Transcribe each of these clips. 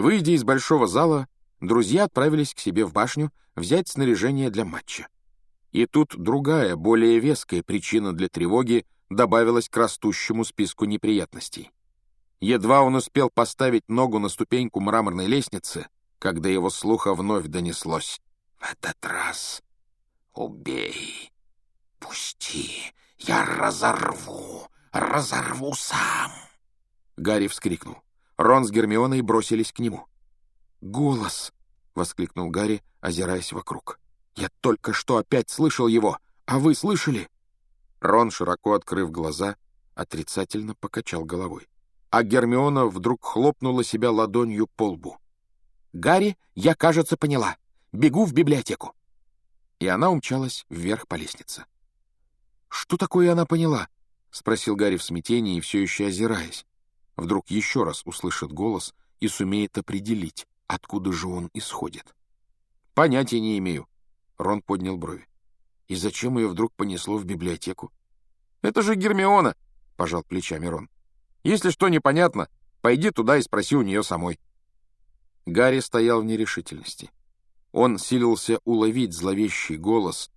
Выйдя из большого зала, друзья отправились к себе в башню взять снаряжение для матча. И тут другая, более веская причина для тревоги добавилась к растущему списку неприятностей. Едва он успел поставить ногу на ступеньку мраморной лестницы, когда его слуха вновь донеслось. «В этот раз убей, пусти, я разорву, разорву сам!» Гарри вскрикнул. Рон с Гермионой бросились к нему. «Голос!» — воскликнул Гарри, озираясь вокруг. «Я только что опять слышал его! А вы слышали?» Рон, широко открыв глаза, отрицательно покачал головой. А Гермиона вдруг хлопнула себя ладонью по лбу. «Гарри, я, кажется, поняла. Бегу в библиотеку!» И она умчалась вверх по лестнице. «Что такое она поняла?» — спросил Гарри в смятении, все еще озираясь. Вдруг еще раз услышит голос и сумеет определить, откуда же он исходит. «Понятия не имею», — Рон поднял брови. «И зачем ее вдруг понесло в библиотеку?» «Это же Гермиона», — пожал плечами Рон. «Если что непонятно, пойди туда и спроси у нее самой». Гарри стоял в нерешительности. Он силился уловить зловещий голос,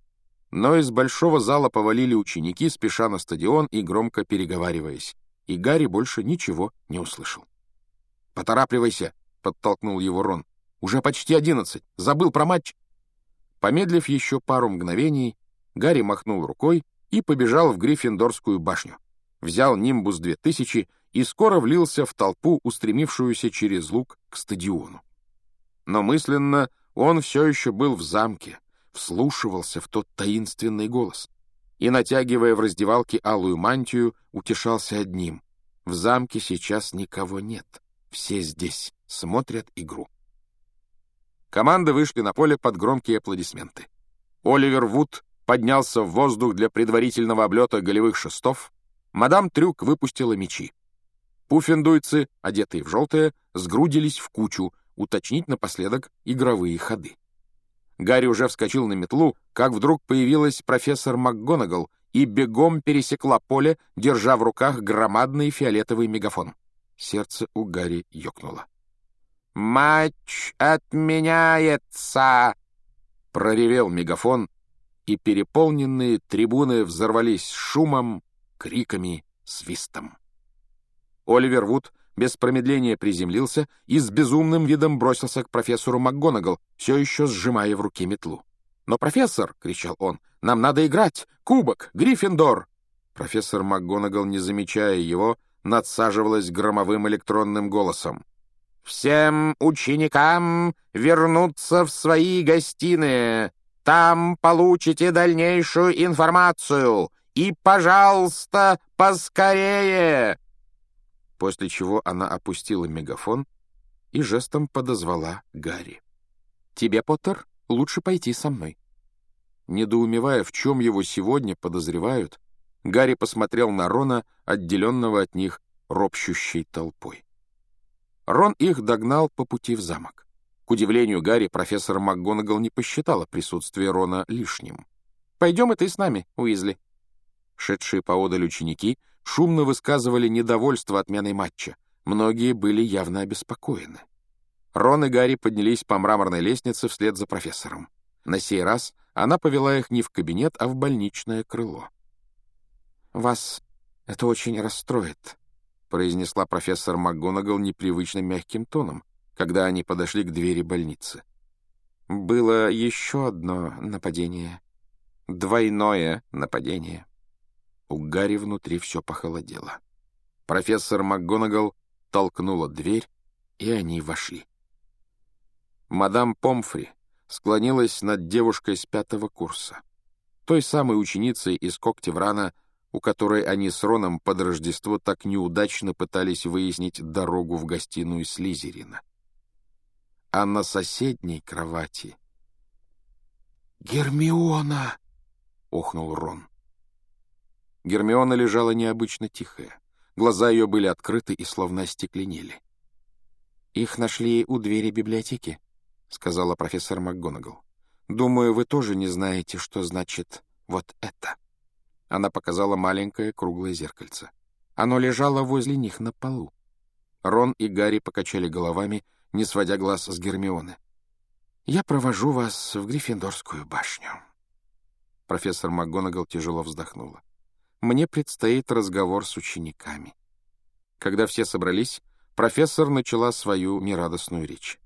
но из большого зала повалили ученики, спеша на стадион и громко переговариваясь и Гарри больше ничего не услышал. «Поторапливайся!» — подтолкнул его Рон. «Уже почти одиннадцать. Забыл про матч!» Помедлив еще пару мгновений, Гарри махнул рукой и побежал в Гриффиндорскую башню. Взял Нимбус 2000 и скоро влился в толпу, устремившуюся через луг к стадиону. Но мысленно он все еще был в замке, вслушивался в тот таинственный голос и, натягивая в раздевалке алую мантию, утешался одним. В замке сейчас никого нет. Все здесь смотрят игру. Команды вышли на поле под громкие аплодисменты. Оливер Вуд поднялся в воздух для предварительного облета голевых шестов. Мадам Трюк выпустила мячи. Пуффендуйцы, одетые в желтое, сгрудились в кучу, уточнить напоследок игровые ходы. Гарри уже вскочил на метлу, как вдруг появилась профессор МакГонагал и бегом пересекла поле, держа в руках громадный фиолетовый мегафон. Сердце у Гарри ёкнуло. «Матч отменяется!» — проревел мегафон, и переполненные трибуны взорвались шумом, криками, свистом. Оливер Вуд без промедления приземлился и с безумным видом бросился к профессору МакГонагал, все еще сжимая в руке метлу. «Но, профессор!» — кричал он. «Нам надо играть! Кубок! Гриффиндор!» Профессор МакГонагал, не замечая его, надсаживалась громовым электронным голосом. «Всем ученикам вернуться в свои гостиные. Там получите дальнейшую информацию. И, пожалуйста, поскорее!» После чего она опустила мегафон и жестом подозвала Гарри. «Тебе, Поттер, лучше пойти со мной». Недоумевая, в чем его сегодня подозревают, Гарри посмотрел на Рона, отделенного от них ропщущей толпой. Рон их догнал по пути в замок. К удивлению Гарри, профессор МакГонагал не посчитала присутствие Рона лишним. «Пойдем и ты с нами, Уизли». Шедшие поодаль ученики — шумно высказывали недовольство отменой матча. Многие были явно обеспокоены. Рон и Гарри поднялись по мраморной лестнице вслед за профессором. На сей раз она повела их не в кабинет, а в больничное крыло. «Вас это очень расстроит», — произнесла профессор МакГонагал непривычно мягким тоном, когда они подошли к двери больницы. «Было еще одно нападение. Двойное нападение». У Гарри внутри все похолодело. Профессор МакГонагал толкнула дверь, и они вошли. Мадам Помфри склонилась над девушкой с пятого курса, той самой ученицей из Коктеврана, у которой они с Роном под Рождество так неудачно пытались выяснить дорогу в гостиную Слизерина. А на соседней кровати... «Гермиона!» — охнул Рон. Гермиона лежала необычно тихая. Глаза ее были открыты и словно остекленели. «Их нашли у двери библиотеки», — сказала профессор МакГонагал. «Думаю, вы тоже не знаете, что значит вот это». Она показала маленькое круглое зеркальце. Оно лежало возле них на полу. Рон и Гарри покачали головами, не сводя глаз с Гермионы. «Я провожу вас в Гриффиндорскую башню». Профессор МакГонагал тяжело вздохнула. «Мне предстоит разговор с учениками». Когда все собрались, профессор начала свою нерадостную речь.